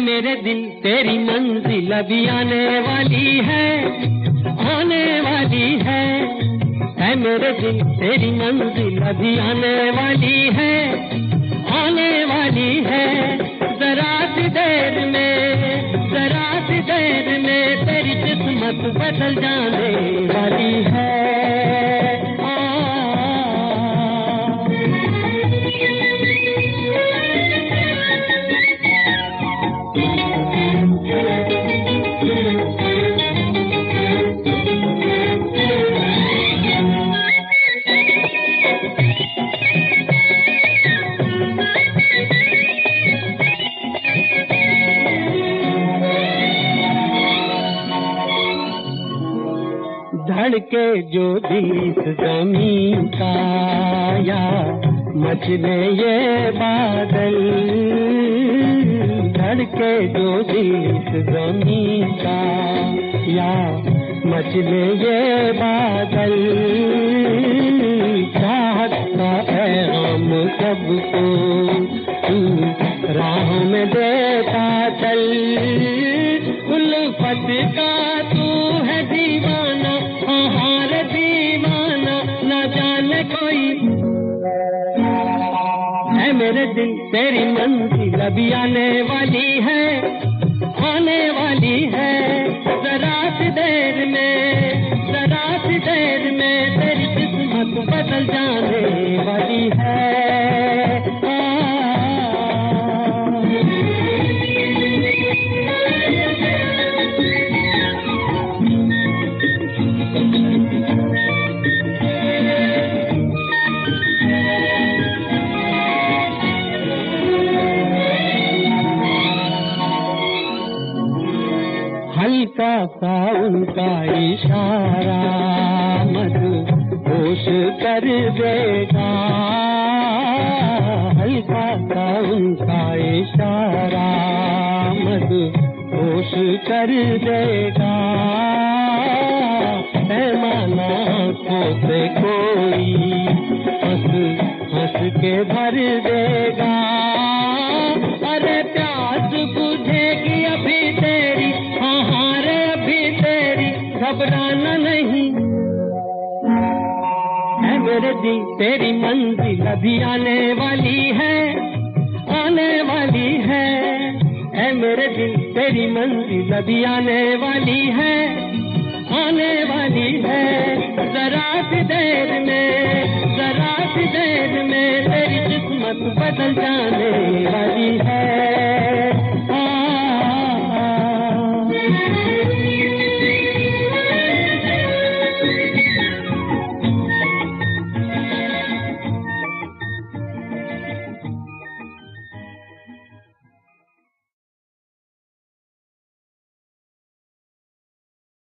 मेरे दिल, तेरी मंजिल अभी आने वाली है, आने वाली है। है मेरे दिल, तेरी मंजिल अभी आने वाली है, आने वाली है। जरा देर में जरा में तेरी किस्मत बदल जाने वाली है। धड़के जो दिल ज़मीन का या मचले ये बादल। धड़के जो दिल ज़मीन का या मचले ये बादल। चाहत का हम सबको राह में देता चल उल्फत का है दिन तेरी मंजिल अभी आने वाली है, आने वाली है। जरा सी देर में, जरा सी देर में तेरी किस्मत बदल जाने हल्का सा उनका इशारा मद होश कर देगा। हल्का सा उनका इशारा मद होश कर देगा। पैमाना से कोई हंस हंस के भर देगा घबराना नहीं। है मेरे तेरी मंजिल अभी आने वाली है, आने वाली है। है मेरे दिल, तेरी मंजिल अभी आने वाली है, आने वाली है। जरा सी देर में, जरा सी देर में तेरी किस्मत बदल जाने वाली है।